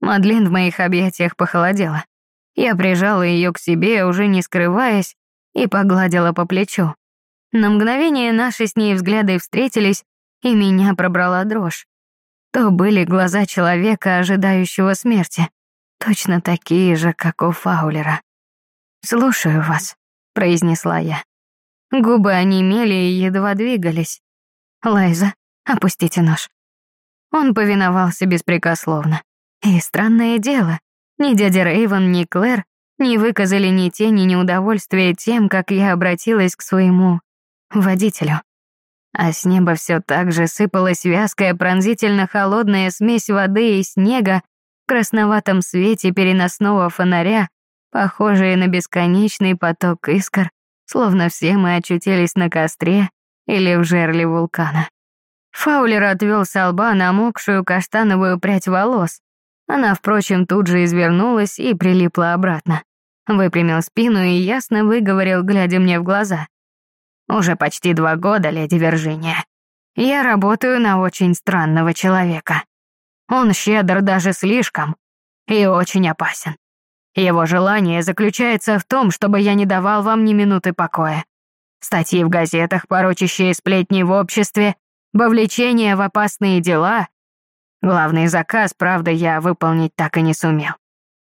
Мадлен в моих объятиях похолодела. Я прижала ее к себе, уже не скрываясь, и погладила по плечу. На мгновение наши с ней взгляды встретились, и меня пробрала дрожь. То были глаза человека, ожидающего смерти, точно такие же, как у Фаулера. «Слушаю вас», — произнесла я. Губы онемели и едва двигались. «Лайза, опустите нож». Он повиновался беспрекословно. И странное дело, ни дядя Рейвен, ни Клэр не выказали ни тени неудовольствия тем, как я обратилась к своему водителю. А с неба все так же сыпалась вязкая пронзительно холодная смесь воды и снега в красноватом свете переносного фонаря, похожие на бесконечный поток искр, словно все мы очутились на костре или в жерле вулкана. Фаулер отвел с лба намокшую каштановую прядь волос. Она, впрочем, тут же извернулась и прилипла обратно. Выпрямил спину и ясно выговорил, глядя мне в глаза. «Уже почти два года, леди Виржиния. Я работаю на очень странного человека. Он щедр даже слишком и очень опасен. Его желание заключается в том, чтобы я не давал вам ни минуты покоя. Статьи в газетах, порочащие сплетни в обществе, вовлечение в опасные дела. Главный заказ, правда, я выполнить так и не сумел.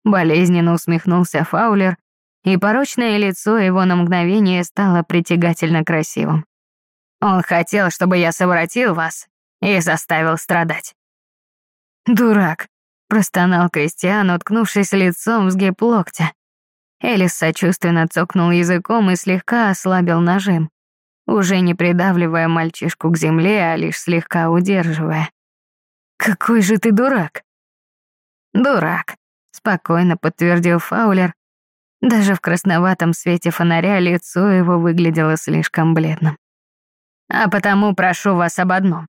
Болезненно усмехнулся Фаулер, и порочное лицо его на мгновение стало притягательно красивым. Он хотел, чтобы я совратил вас и заставил страдать. «Дурак», — простонал Кристиан, уткнувшись лицом в сгиб локтя. Элис сочувственно цокнул языком и слегка ослабил нажим, уже не придавливая мальчишку к земле, а лишь слегка удерживая. «Какой же ты дурак!» «Дурак», спокойно подтвердил Фаулер. Даже в красноватом свете фонаря лицо его выглядело слишком бледным. А потому прошу вас об одном.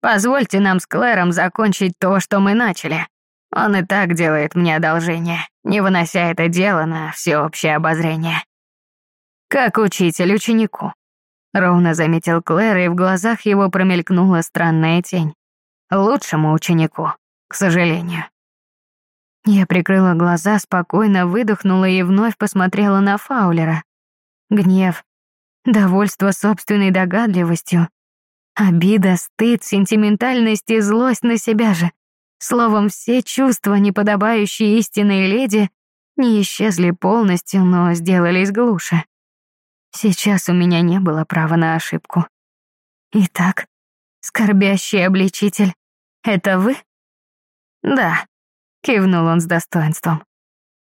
Позвольте нам с Клэром закончить то, что мы начали. Он и так делает мне одолжение, не вынося это дело на всеобщее обозрение. Как учитель ученику. Ровно заметил Клэр, и в глазах его промелькнула странная тень. Лучшему ученику, к сожалению. Я прикрыла глаза, спокойно выдохнула и вновь посмотрела на Фаулера. Гнев, довольство собственной догадливостью, обида, стыд, сентиментальность и злость на себя же. Словом, все чувства, неподобающие истинной леди, не исчезли полностью, но сделались глуше. Сейчас у меня не было права на ошибку. Итак, скорбящий обличитель, это вы? Да, кивнул он с достоинством.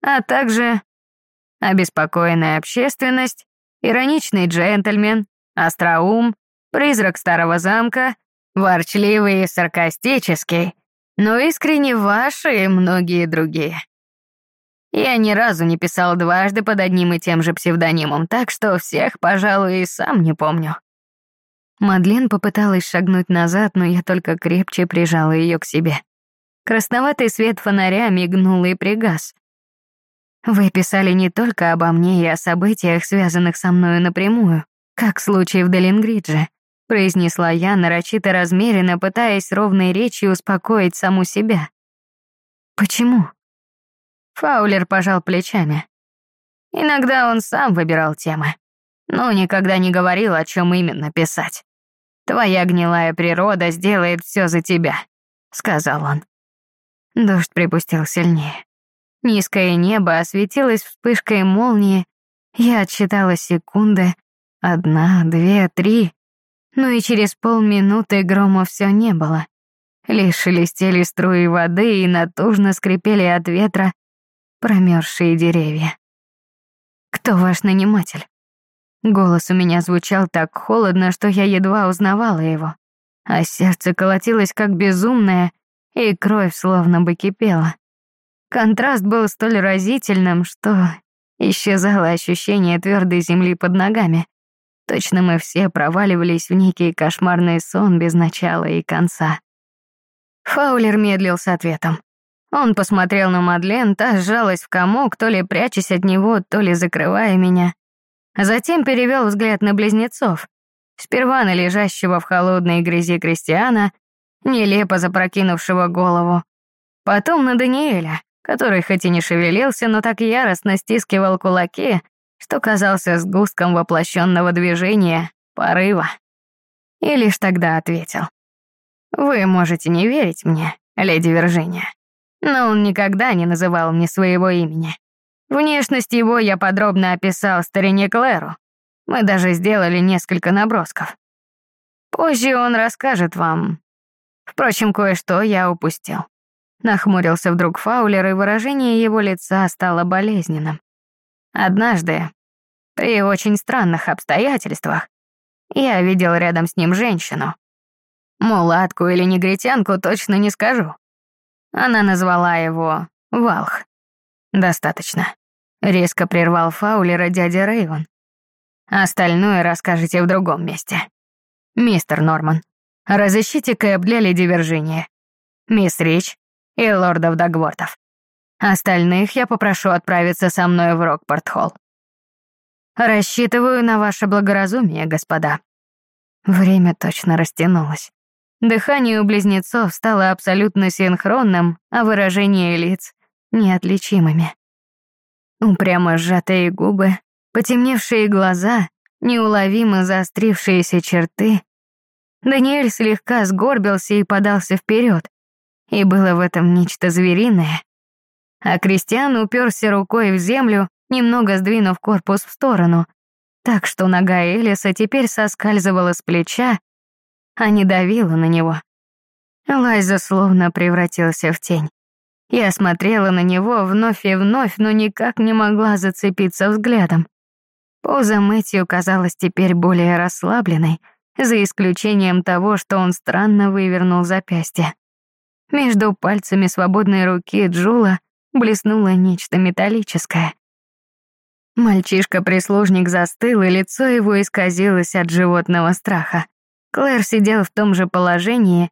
А также обеспокоенная общественность, ироничный джентльмен, остроум, призрак старого замка, ворчливый и саркастический, но искренне ваши и многие другие. Я ни разу не писал дважды под одним и тем же псевдонимом, так что всех, пожалуй, и сам не помню. Мадлен попыталась шагнуть назад, но я только крепче прижала ее к себе. Красноватый свет фонаря мигнул и пригас. Вы писали не только обо мне и о событиях, связанных со мною напрямую, как случай в Делингридже, произнесла я нарочито размеренно, пытаясь ровной речью успокоить саму себя. Почему? Фаулер пожал плечами. Иногда он сам выбирал темы, но никогда не говорил, о чем именно писать. Твоя гнилая природа сделает все за тебя, сказал он. Дождь припустил сильнее. Низкое небо осветилось вспышкой молнии. Я отсчитала секунды. Одна, две, три. Ну и через полминуты грома все не было. Лишь шелестели струи воды и натужно скрипели от ветра промерзшие деревья. «Кто ваш наниматель?» Голос у меня звучал так холодно, что я едва узнавала его, а сердце колотилось как безумное — и кровь словно бы кипела. Контраст был столь разительным, что исчезало ощущение твердой земли под ногами. Точно мы все проваливались в некий кошмарный сон без начала и конца. Фаулер медлил с ответом. Он посмотрел на Мадлен, та сжалась в комок, то ли прячась от него, то ли закрывая меня. Затем перевел взгляд на близнецов. Сперва на лежащего в холодной грязи Кристиана, нелепо запрокинувшего голову, Потом на Даниэля, который хоть и не шевелился, но так яростно стискивал кулаки, что казался сгустком воплощенного движения, порыва. И лишь тогда ответил. «Вы можете не верить мне, леди Виржиния, но он никогда не называл мне своего имени. Внешность его я подробно описал старине Клэру. Мы даже сделали несколько набросков. Позже он расскажет вам. Впрочем, кое-что я упустил. Нахмурился вдруг Фаулер, и выражение его лица стало болезненным. Однажды, при очень странных обстоятельствах, я видел рядом с ним женщину. Мулатку или негритянку точно не скажу. Она назвала его Валх. Достаточно. Резко прервал Фаулера дядя Рейвен. Остальное расскажете в другом месте. Мистер Норман, разыщите Кэп для леди Виржиния. Мисс Рич и лордов Дагвортов. Остальных я попрошу отправиться со мной в Рокпорт-холл. Рассчитываю на ваше благоразумие, господа. Время точно растянулось. Дыхание у близнецов стало абсолютно синхронным, а выражение лиц — неотличимыми. Упрямо сжатые губы, потемневшие глаза, неуловимо заострившиеся черты. Даниэль слегка сгорбился и подался вперед, и было в этом нечто звериное. А Кристиан уперся рукой в землю, немного сдвинув корпус в сторону, так что нога Элиса теперь соскальзывала с плеча, а не давила на него. Лайза словно превратился в тень. Я смотрела на него вновь и вновь, но никак не могла зацепиться взглядом. Поза Мэтью казалась теперь более расслабленной, за исключением того, что он странно вывернул запястье. Между пальцами свободной руки Джула блеснуло нечто металлическое. Мальчишка-прислужник застыл, и лицо его исказилось от животного страха. Клэр сидел в том же положении,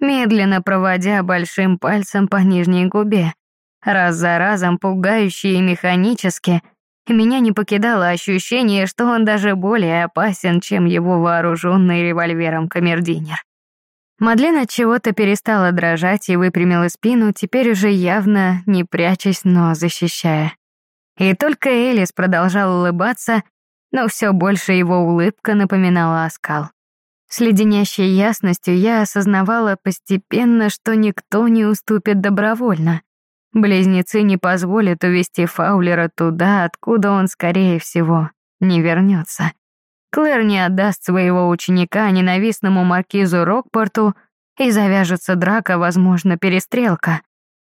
медленно проводя большим пальцем по нижней губе, раз за разом пугающе и механически, меня не покидало ощущение, что он даже более опасен, чем его вооруженный револьвером камердинер. Мадлен от чего-то перестала дрожать и выпрямила спину, теперь уже явно не прячась, но защищая. И только Элис продолжал улыбаться, но все больше его улыбка напоминала оскал. С леденящей ясностью я осознавала постепенно, что никто не уступит добровольно. Близнецы не позволят увести Фаулера туда, откуда он, скорее всего, не вернется. Клэр не отдаст своего ученика ненавистному маркизу Рокпорту, и завяжется драка, возможно, перестрелка.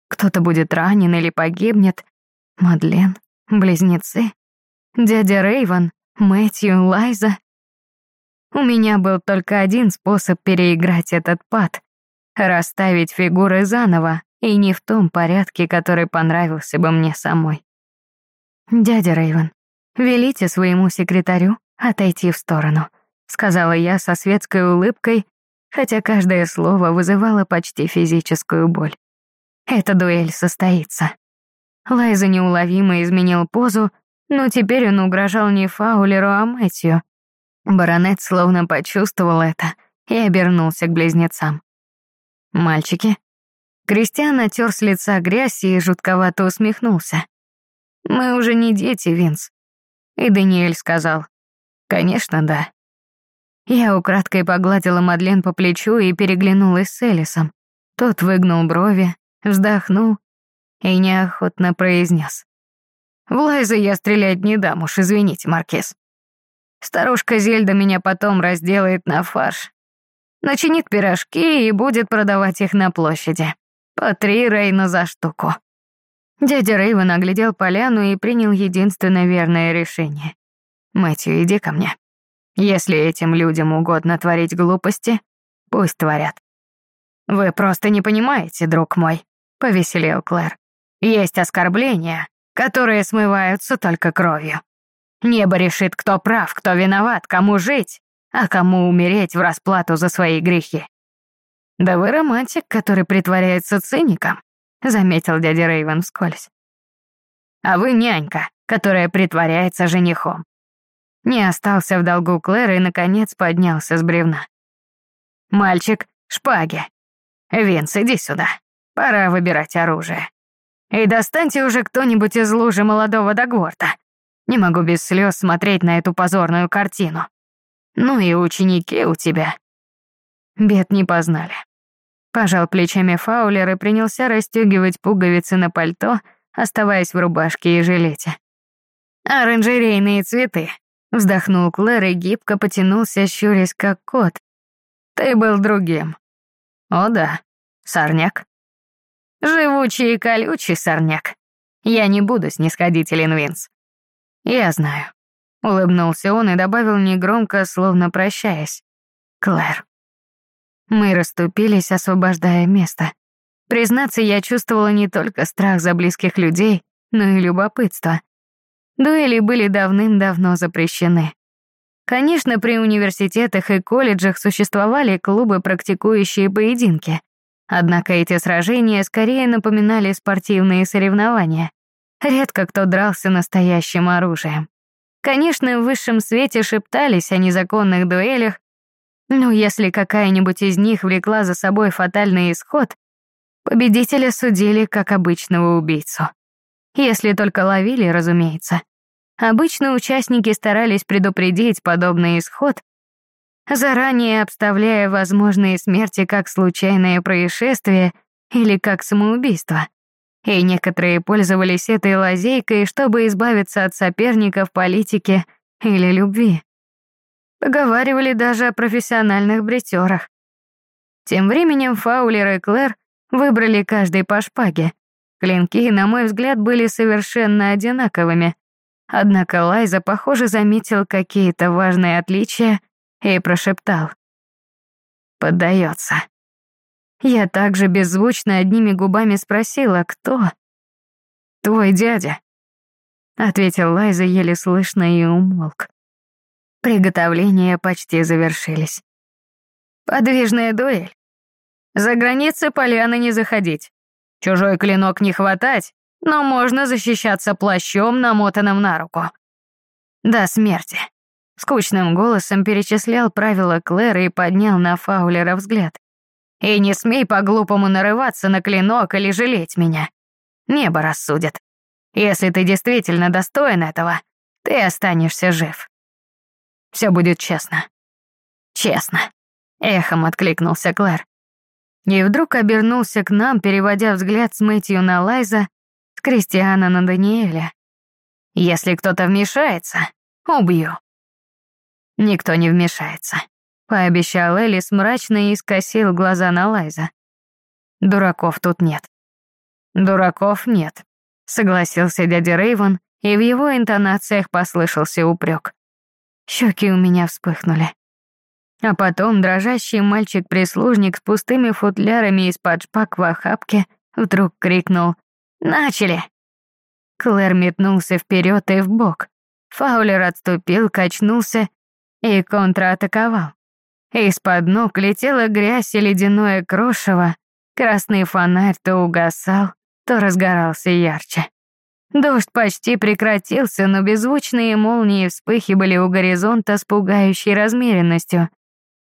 Кто-то будет ранен или погибнет. Мадлен Близнецы? Дядя Рейвен? Мэтью? Лайза? У меня был только один способ переиграть этот пад. Расставить фигуры заново, и не в том порядке, который понравился бы мне самой. «Дядя Рейвен, велите своему секретарю отойти в сторону», сказала я со светской улыбкой, хотя каждое слово вызывало почти физическую боль. «Эта дуэль состоится». Лайза неуловимо изменил позу, но теперь он угрожал не Фаулеру, а Мэтью. Баронет словно почувствовал это и обернулся к близнецам. «Мальчики?» Кристиан отер с лица грязь и жутковато усмехнулся. «Мы уже не дети, Винс». И Даниэль сказал, «Конечно, да». Я украдкой погладила Мадлен по плечу и переглянулась с Элисом. Тот выгнул брови, вздохнул и неохотно произнес. «В Лайза я стрелять не дам уж, извините, Маркиз. Старушка Зельда меня потом разделает на фарш, начинит пирожки и будет продавать их на площади. По три рейна за штуку». Дядя Рейвен оглядел поляну и принял единственное верное решение. «Мэтью, иди ко мне. Если этим людям угодно творить глупости, пусть творят». «Вы просто не понимаете, друг мой», — повеселел Клэр. Есть оскорбления, которые смываются только кровью. Небо решит, кто прав, кто виноват, кому жить, а кому умереть в расплату за свои грехи. «Да вы романтик, который притворяется циником», — заметил дядя Рейвен вскользь. «А вы нянька, которая притворяется женихом». Не остался в долгу Клэр и, наконец, поднялся с бревна. «Мальчик, шпаги. Винс, иди сюда. Пора выбирать оружие. И достаньте уже кто-нибудь из лужи молодого Дагворта. Не могу без слез смотреть на эту позорную картину. Ну и ученики у тебя. Бед не познали. Пожал плечами Фаулер и принялся расстегивать пуговицы на пальто, оставаясь в рубашке и жилете. «Оранжерейные цветы», — вздохнул Клэр и гибко потянулся, щурясь как кот. «Ты был другим». «О да, сорняк». «Живучий и колючий сорняк. Я не буду снисходителен, Винс». «Я знаю», — улыбнулся он и добавил негромко, словно прощаясь. «Клэр». Мы расступились, освобождая место. Признаться, я чувствовала не только страх за близких людей, но и любопытство. Дуэли были давным-давно запрещены. Конечно, при университетах и колледжах существовали клубы, практикующие поединки. Однако эти сражения скорее напоминали спортивные соревнования. Редко кто дрался настоящим оружием. Конечно, в высшем свете шептались о незаконных дуэлях, но если какая-нибудь из них влекла за собой фатальный исход, победителя судили как обычного убийцу. Если только ловили, разумеется. Обычно участники старались предупредить подобный исход, заранее обставляя возможные смерти как случайное происшествие или как самоубийство. И некоторые пользовались этой лазейкой, чтобы избавиться от соперников политики или любви. Поговаривали даже о профессиональных бритерах. Тем временем Фаулер и Клэр выбрали каждый по шпаге. Клинки, на мой взгляд, были совершенно одинаковыми. Однако Лайза, похоже, заметил какие-то важные отличия и прошептал. «Поддается». Я также беззвучно одними губами спросила, кто? «Твой дядя», — ответил Лайза еле слышно и умолк. Приготовления почти завершились. Подвижная дуэль. За границы поляны не заходить. Чужой клинок не хватать, но можно защищаться плащом, намотанным на руку. До смерти. Скучным голосом перечислял правила Клэра и поднял на Фаулера взгляд. И не смей по-глупому нарываться на клинок или жалеть меня. Небо рассудит. Если ты действительно достоин этого, ты останешься жив. Все будет честно. Честно. Эхом откликнулся Клэр. И вдруг обернулся к нам, переводя взгляд с Мэтью на Лайза, с Кристиана на Даниэля. Если кто-то вмешается, убью. Никто не вмешается, пообещал Элис мрачно и скосил глаза на Лайза. Дураков тут нет. Дураков нет, согласился дядя Рейвен, и в его интонациях послышался упрек. Щеки у меня вспыхнули. А потом дрожащий мальчик-прислужник с пустыми футлярами из-под шпак в охапке вдруг крикнул «Начали!». Клэр метнулся вперед и вбок. Фаулер отступил, качнулся и контратаковал. Из-под ног летела грязь и ледяное крошево, красный фонарь то угасал, то разгорался ярче. Дождь почти прекратился, но беззвучные молнии вспыхивали у горизонта с пугающей размеренностью.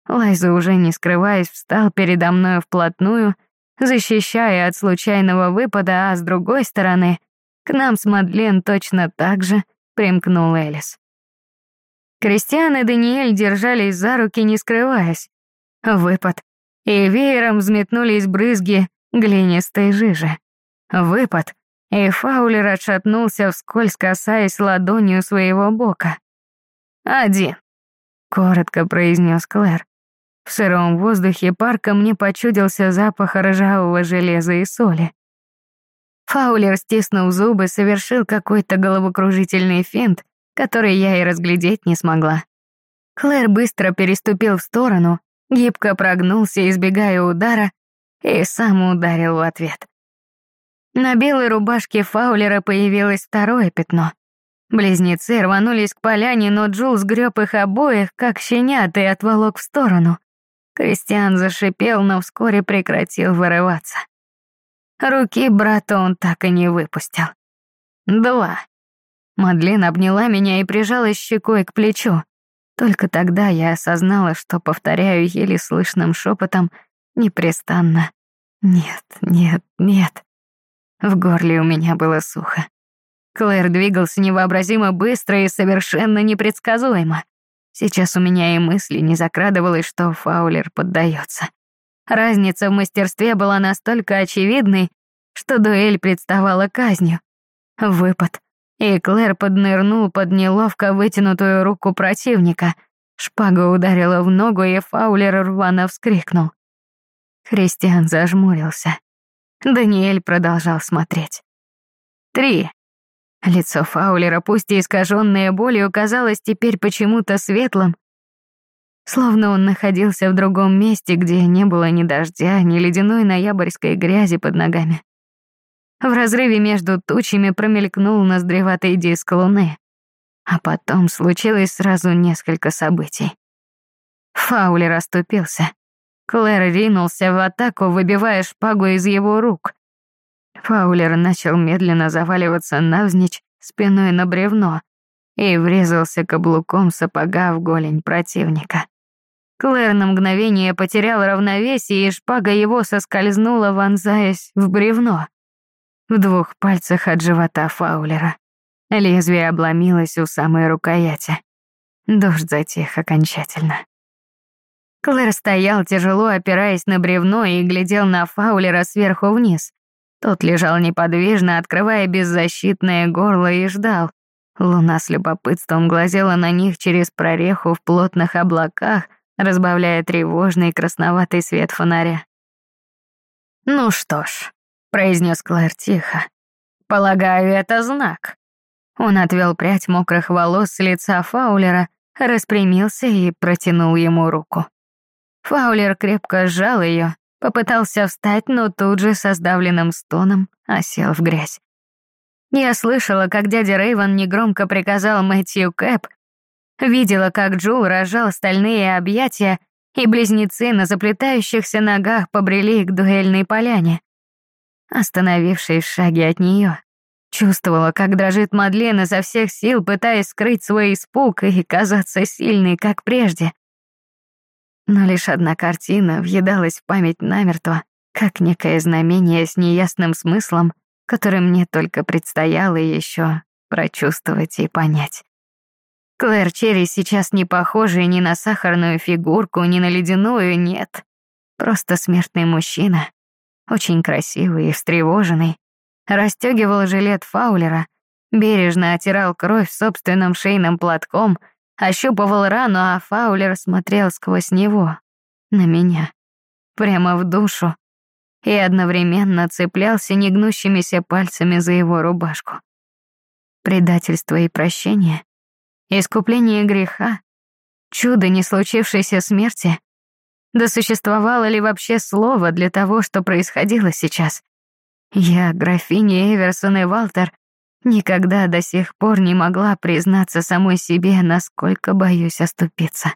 Лайза, уже не скрываясь, встал передо мной вплотную, защищая от случайного выпада, а с другой стороны, к нам с Мадлен точно так же примкнул Элис. Кристиан и Даниэль держались за руки, не скрываясь. Выпад. И веером взметнулись брызги глинистой жижи. Выпад — и Фаулер отшатнулся, вскользь касаясь ладонью своего бока. «Один», — коротко произнес Клэр. В сыром воздухе парка мне почудился запах ржавого железа и соли. Фаулер, стиснув зубы, совершил какой-то головокружительный финт, который я и разглядеть не смогла. Клэр быстро переступил в сторону, гибко прогнулся, избегая удара, и сам ударил в ответ. На белой рубашке Фаулера появилось второе пятно. Близнецы рванулись к поляне, но Джул сгреб их обоих, как щенят, и отволок в сторону. Кристиан зашипел, но вскоре прекратил вырываться. Руки брата он так и не выпустил. Два. Мадлен обняла меня и прижалась щекой к плечу. Только тогда я осознала, что повторяю еле слышным шепотом непрестанно Нет, нет, нет. В горле у меня было сухо. Клэр двигался невообразимо быстро и совершенно непредсказуемо. Сейчас у меня и мысли не закрадывалось, что Фаулер поддается. Разница в мастерстве была настолько очевидной, что дуэль представала казнью. Выпад. И Клэр поднырнул под неловко вытянутую руку противника. Шпага ударила в ногу, и Фаулер рвано вскрикнул. Христиан зажмурился. Даниэль продолжал смотреть. Три. Лицо Фаулера, пусть и искаженное болью, казалось теперь почему-то светлым, словно он находился в другом месте, где не было ни дождя, ни ледяной ноябрьской грязи под ногами. В разрыве между тучами промелькнул ноздреватый диск луны, а потом случилось сразу несколько событий. Фаулер оступился. Клэр ринулся в атаку, выбивая шпагу из его рук. Фаулер начал медленно заваливаться навзничь спиной на бревно и врезался каблуком сапога в голень противника. Клэр на мгновение потерял равновесие, и шпага его соскользнула, вонзаясь в бревно. В двух пальцах от живота Фаулера. Лезвие обломилось у самой рукояти. Дождь затих окончательно. Клэр стоял, тяжело опираясь на бревно, и глядел на Фаулера сверху вниз. Тот лежал неподвижно, открывая беззащитное горло и ждал. Луна с любопытством глазела на них через прореху в плотных облаках, разбавляя тревожный красноватый свет фонаря. «Ну что ж», — произнес Клэр тихо, — «полагаю, это знак». Он отвел прядь мокрых волос с лица Фаулера, распрямился и протянул ему руку. Фаулер крепко сжал ее, Попытался встать, но тут же со сдавленным стоном осел в грязь. Я слышала, как дядя Рейвен негромко приказал Мэтью Кэп, видела, как Джул рожал стальные объятия, и близнецы на заплетающихся ногах побрели к дуэльной поляне. Остановившись в шаге от нее, чувствовала, как дрожит Мадлен изо всех сил, пытаясь скрыть свой испуг и казаться сильной, как прежде. Но лишь одна картина въедалась в память намертво, как некое знамение с неясным смыслом, который мне только предстояло еще прочувствовать и понять. Клэр Черри сейчас не похожа ни на сахарную фигурку, ни на ледяную, нет. Просто смертный мужчина, очень красивый и встревоженный, расстегивал жилет Фаулера, бережно отирал кровь собственным шейным платком — ощупывал рану, а Фаулер смотрел сквозь него, на меня, прямо в душу, и одновременно цеплялся негнущимися пальцами за его рубашку. Предательство и прощение, искупление греха, чудо не случившейся смерти. Да существовало ли вообще слово для того, что происходило сейчас? Я, графиня Эверсон и Валтер, Никогда до сих пор не могла признаться самой себе, насколько боюсь оступиться.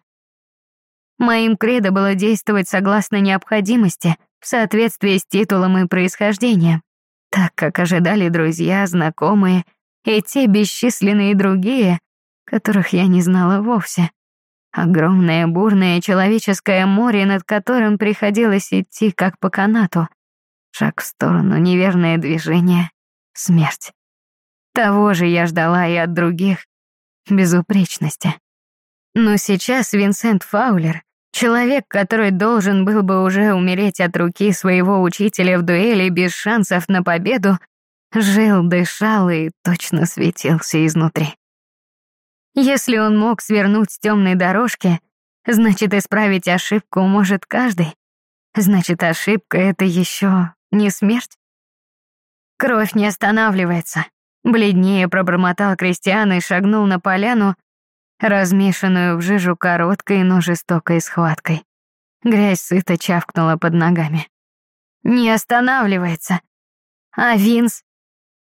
Моим кредо было действовать согласно необходимости, в соответствии с титулом и происхождением, так как ожидали друзья, знакомые и те бесчисленные другие, которых я не знала вовсе. Огромное бурное человеческое море, над которым приходилось идти как по канату. Шаг в сторону, неверное движение, смерть. Того же я ждала и от других. Безупречности. Но сейчас Винсент Фаулер, человек, который должен был бы уже умереть от руки своего учителя в дуэли без шансов на победу, жил, дышал и точно светился изнутри. Если он мог свернуть с темной дорожки, значит, исправить ошибку может каждый. Значит, ошибка — это еще не смерть. Кровь не останавливается. Бледнее пробормотал Кристиан и шагнул на поляну, размешанную в жижу короткой, но жестокой схваткой. Грязь сыто чавкнула под ногами. «Не останавливается. А Винс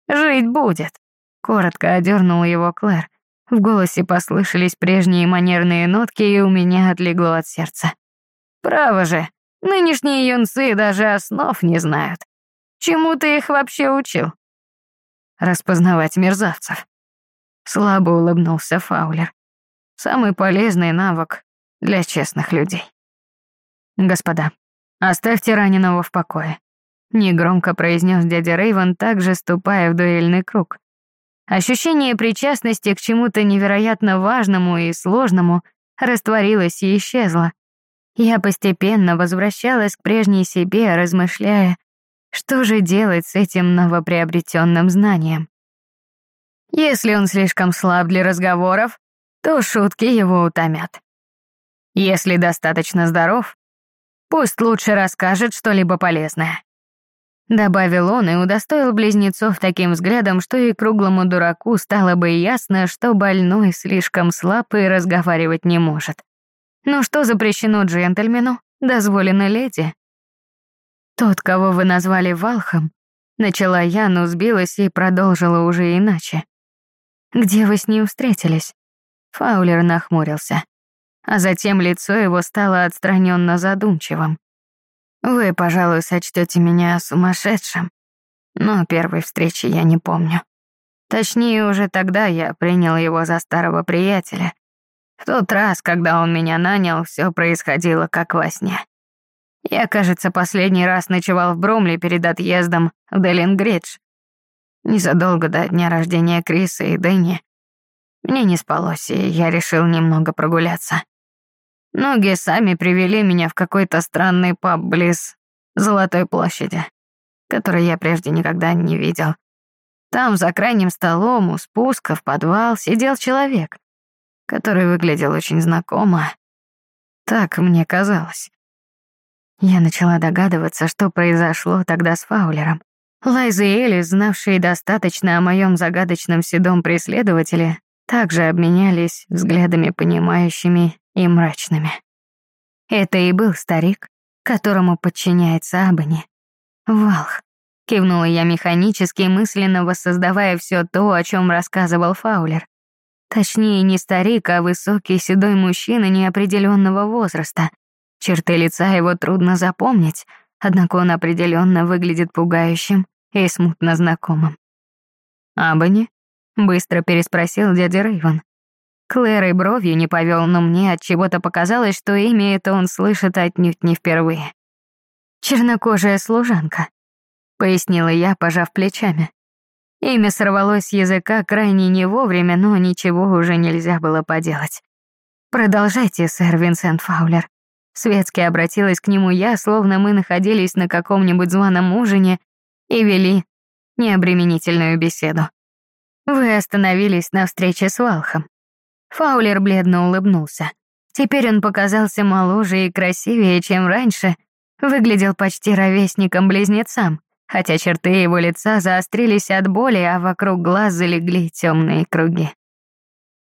жить будет», — коротко одернул его Клэр. В голосе послышались прежние манерные нотки, и у меня отлегло от сердца. «Право же, нынешние юнцы даже основ не знают. Чему ты их вообще учил?» распознавать мерзавцев. Слабо улыбнулся Фаулер. Самый полезный навык для честных людей. Господа, оставьте раненого в покое. негромко произнес дядя Рейвен, также ступая в дуэльный круг. Ощущение причастности к чему-то невероятно важному и сложному растворилось и исчезло. Я постепенно возвращалась к прежней себе, размышляя, что же делать с этим новоприобретенным знанием. Если он слишком слаб для разговоров, то шутки его утомят. Если достаточно здоров, пусть лучше расскажет что-либо полезное. Добавил он и удостоил близнецов таким взглядом, что и круглому дураку стало бы ясно, что больной слишком слаб и разговаривать не может. Но что запрещено джентльмену, дозволено леди. Тот, кого вы назвали Валхом, начала я, но сбилась и продолжила уже иначе. Где вы с ним встретились? Фаулер нахмурился, а затем лицо его стало отстраненно задумчивым. Вы, пожалуй, сочтете меня сумасшедшим, но первой встречи я не помню. Точнее, уже тогда я принял его за старого приятеля. В тот раз, когда он меня нанял, все происходило как во сне. Я, кажется, последний раз ночевал в Бромле перед отъездом в Делингридж. Незадолго до дня рождения Криса и Дэнни. Мне не спалось, и я решил немного прогуляться. Ноги сами привели меня в какой-то странный паб близ Золотой площади, который я прежде никогда не видел. Там, за крайним столом, у спуска в подвал, сидел человек, который выглядел очень знакомо. Так мне казалось. Я начала догадываться, что произошло тогда с Фаулером. Лайза и Элис, знавшие достаточно о моем загадочном седом преследователе, также обменялись взглядами понимающими и мрачными. Это и был старик, которому подчиняется Абани. Валх. Кивнула я механически, мысленно воссоздавая все то, о чем рассказывал Фаулер. Точнее, не старик, а высокий седой мужчина неопределенного возраста. Черты лица его трудно запомнить, однако он определенно выглядит пугающим и смутно знакомым. «Абани?» — быстро переспросил дядя Рейвен. Клэр и бровью не повел, но мне от чего-то показалось, что имя это он слышит отнюдь не впервые. «Чернокожая служанка», — пояснила я, пожав плечами. Имя сорвалось с языка крайне не вовремя, но ничего уже нельзя было поделать. «Продолжайте, сэр Винсент Фаулер». Светски обратилась к нему я, словно мы находились на каком-нибудь званом ужине и вели необременительную беседу. Вы остановились на встрече с Валхом. Фаулер бледно улыбнулся. Теперь он показался моложе и красивее, чем раньше, выглядел почти ровесником-близнецам, хотя черты его лица заострились от боли, а вокруг глаз залегли темные круги.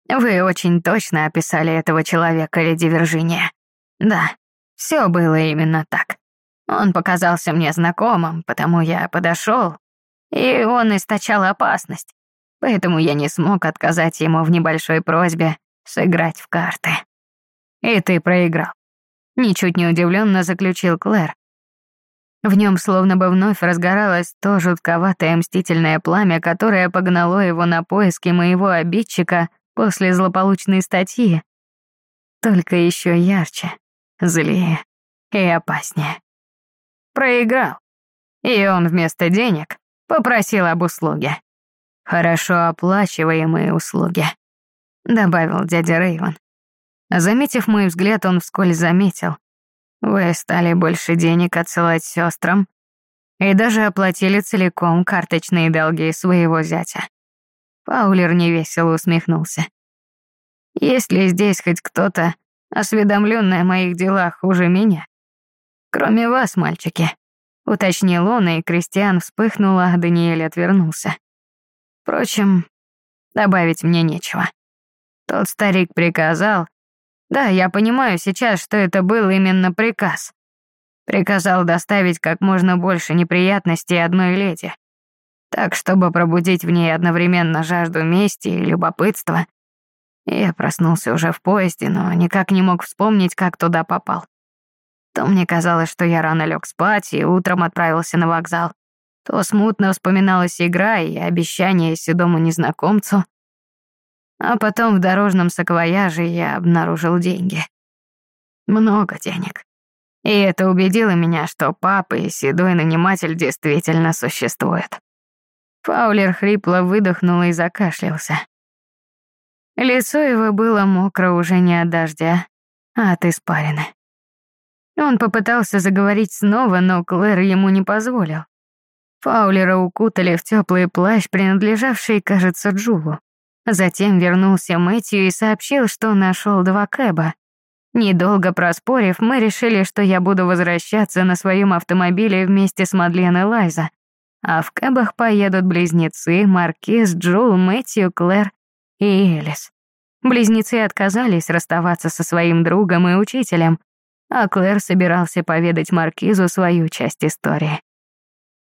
Вы очень точно описали этого человека, леди Виржиния. Да, все было именно так. Он показался мне знакомым, потому я подошел, и он источал опасность поэтому я не смог отказать ему в небольшой просьбе сыграть в карты. И ты проиграл. Ничуть не удивленно заключил Клэр. В нем словно бы вновь разгоралось то жутковатое мстительное пламя, которое погнало его на поиски моего обидчика после злополучной статьи. Только еще ярче, злее и опаснее. Проиграл. И он вместо денег попросил об услуге. «Хорошо оплачиваемые услуги», — добавил дядя Рейвен. Заметив мой взгляд, он вскользь заметил. «Вы стали больше денег отсылать сестрам и даже оплатили целиком карточные долги своего зятя». Паулер невесело усмехнулся. «Есть ли здесь хоть кто-то, осведомленный о моих делах хуже меня? Кроме вас, мальчики», — уточнил он, и Кристиан вспыхнула, а Даниэль отвернулся. Впрочем, добавить мне нечего. Тот старик приказал. Да, я понимаю сейчас, что это был именно приказ. Приказал доставить как можно больше неприятностей одной леди. Так, чтобы пробудить в ней одновременно жажду мести и любопытства. Я проснулся уже в поезде, но никак не мог вспомнить, как туда попал. То мне казалось, что я рано лег спать и утром отправился на вокзал то смутно вспоминалась игра и обещание седому незнакомцу. А потом в дорожном саквояже я обнаружил деньги. Много денег. И это убедило меня, что папа и седой наниматель действительно существуют. Фаулер хрипло выдохнул и закашлялся. Лицо его было мокро уже не от дождя, а от испарины. Он попытался заговорить снова, но Клэр ему не позволил. Фаулера укутали в теплый плащ, принадлежавший, кажется, Джулу. Затем вернулся Мэтью и сообщил, что нашел два кэба. Недолго проспорив, мы решили, что я буду возвращаться на своем автомобиле вместе с Мадлен и Лайза, а в кэбах поедут близнецы Маркиз, Джул, Мэтью, Клэр и Элис. Близнецы отказались расставаться со своим другом и учителем, а Клэр собирался поведать Маркизу свою часть истории.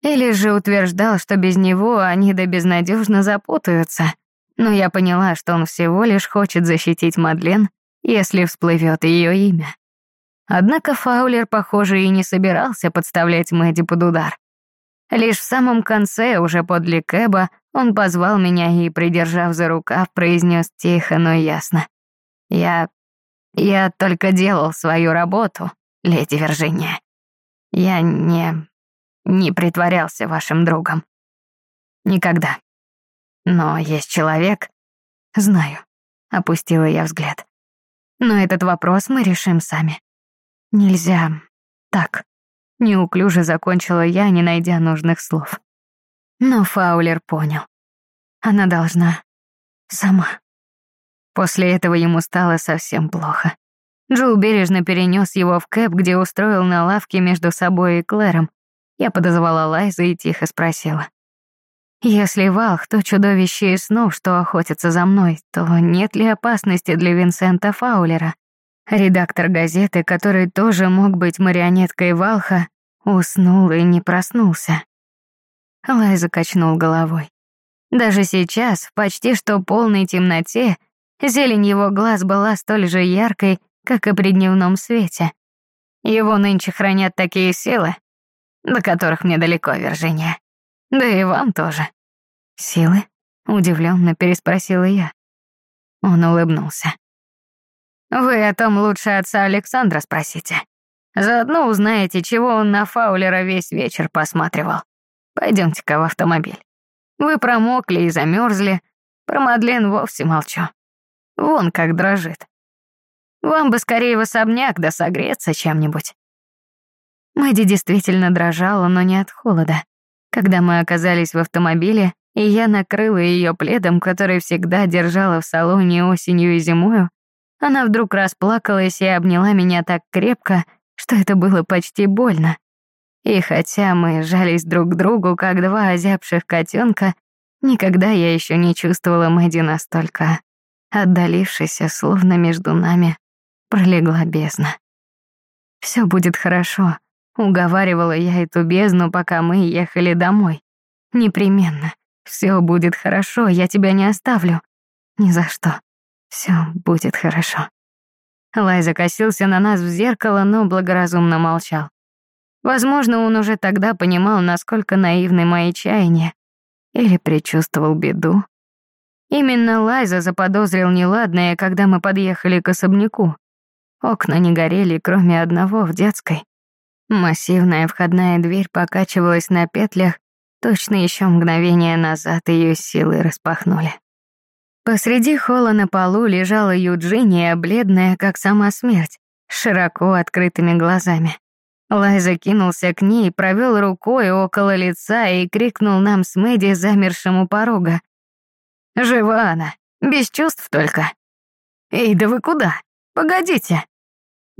Элис же утверждал, что без него они да безнадежно запутаются, но я поняла, что он всего лишь хочет защитить Мадлен, если всплывет ее имя. Однако Фаулер, похоже, и не собирался подставлять Мэдди под удар. Лишь в самом конце, уже подле Кэба, он позвал меня и, придержав за рукав, произнес тихо, но ясно. «Я... я только делал свою работу, леди Виржиния. Я не... не притворялся вашим другом. Никогда. Но есть человек... Знаю», — опустила я взгляд. «Но этот вопрос мы решим сами. Нельзя так». Неуклюже закончила я, не найдя нужных слов. Но Фаулер понял. Она должна сама. После этого ему стало совсем плохо. Джул бережно перенес его в кэп, где устроил на лавке между собой и Клэром. Я подозвала Лайза и тихо спросила. «Если Валх, то чудовище из снов, что охотится за мной, то нет ли опасности для Винсента Фаулера?» Редактор газеты, который тоже мог быть марионеткой Валха, уснул и не проснулся. Лайза качнул головой. Даже сейчас, в почти что полной темноте, зелень его глаз была столь же яркой, как и при дневном свете. Его нынче хранят такие силы, до которых мне далеко, Виржиния. Да и вам тоже. Силы? Удивленно переспросила я. Он улыбнулся. Вы о том лучше отца Александра спросите. Заодно узнаете, чего он на Фаулера весь вечер посматривал. Пойдемте-ка в автомобиль. Вы промокли и замерзли. Про Мадлен вовсе молчу. Вон как дрожит. Вам бы скорее в особняк да согреться чем-нибудь. Мэдди действительно дрожала, но не от холода. Когда мы оказались в автомобиле, и я накрыла ее пледом, который всегда держала в салоне осенью и зимою, она вдруг расплакалась и обняла меня так крепко, что это было почти больно. И хотя мы жались друг к другу, как два озябших котенка, никогда я еще не чувствовала Мэдди настолько отдалившейся, словно между нами пролегла бездна. Все будет хорошо», — уговаривала я эту бездну, пока мы ехали домой. «Непременно. Все будет хорошо, я тебя не оставлю. Ни за что. Все будет хорошо. Лай закосился на нас в зеркало, но благоразумно молчал. Возможно, он уже тогда понимал, насколько наивны мои чаяния. Или предчувствовал беду. Именно Лайза заподозрил неладное, когда мы подъехали к особняку. Окна не горели, кроме одного в детской. Массивная входная дверь покачивалась на петлях, точно еще мгновение назад ее силы распахнули. Посреди холла на полу лежала Юджиния, бледная, как сама смерть, с широко открытыми глазами. Лайза кинулся к ней, провел рукой около лица и крикнул нам с Мэдди, замершему порога. «Жива она, без чувств только». «Эй, да вы куда? Погодите!»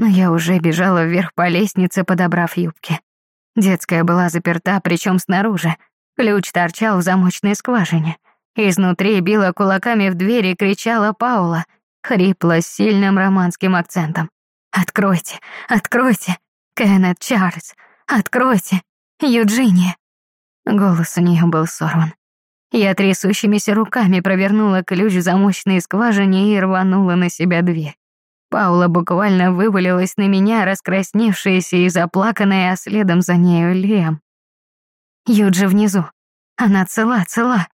Но я уже бежала вверх по лестнице, подобрав юбки. Детская была заперта, причем снаружи. Ключ торчал в замочной скважине. Изнутри била кулаками в дверь и кричала Паула, хрипло с сильным романским акцентом. «Откройте! Откройте! Кеннет Чарльз! Откройте! Юджиния!» Голос у нее был сорван. Я трясущимися руками провернула ключ в замочной скважине и рванула на себя дверь. Паула буквально вывалилась на меня, раскрасневшаяся и заплаканная, а следом за нею Лем. Юджи внизу. Она цела, цела.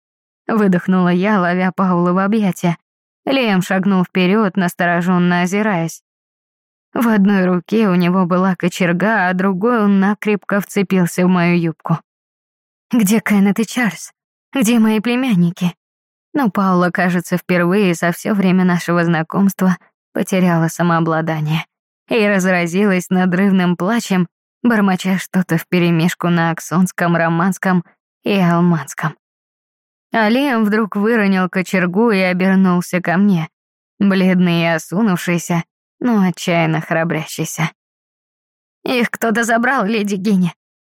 Выдохнула я, ловя Паула в объятия. Лем шагнул вперед, настороженно озираясь. В одной руке у него была кочерга, а другой он накрепко вцепился в мою юбку. «Где Кеннет и Чарльз? Где мои племянники?» Но Паула, кажется, впервые за все время нашего знакомства потеряла самообладание и разразилась надрывным плачем, бормоча что-то вперемешку на аксонском, романском и алманском. А Лиам вдруг выронил кочергу и обернулся ко мне, бледный и осунувшийся, но отчаянно храбрящийся. «Их кто-то забрал, леди Гинни.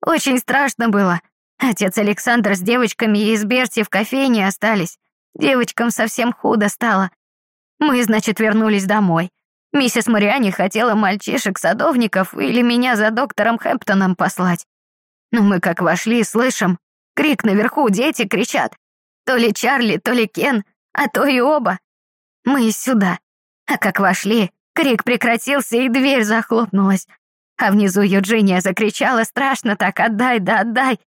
Очень страшно было. Отец Александр с девочками из Берти в кофейне остались. Девочкам совсем худо стало. Мы, значит, вернулись домой. Миссис Мариани хотела мальчишек-садовников или меня за доктором Хэмптоном послать. Но мы как вошли, слышим, крик наверху, дети кричат. То ли Чарли, то ли Кен, а то и оба. Мы сюда. А как вошли, крик прекратился и дверь захлопнулась. А внизу Юджиния закричала страшно так «Отдай, да отдай!»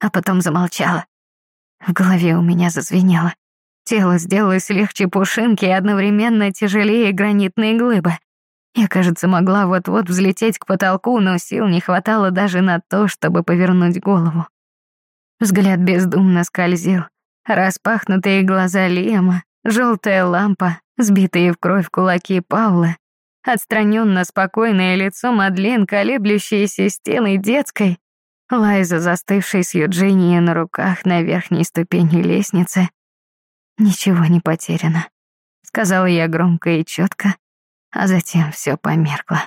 А потом замолчала. В голове у меня зазвенело. Тело сделалось легче пушинки и одновременно тяжелее гранитной глыбы. Я, кажется, могла вот-вот взлететь к потолку, но сил не хватало даже на то, чтобы повернуть голову. Взгляд бездумно скользил. Распахнутые глаза Лиама, желтая лампа, сбитые в кровь кулаки Паулы, отстраненно спокойное лицо Мадлен, колеблющиеся стены детской, Лайза, застывшей с Юджинией на руках на верхней ступени лестницы, «Ничего не потеряно», — сказала я громко и четко, а затем все померкло.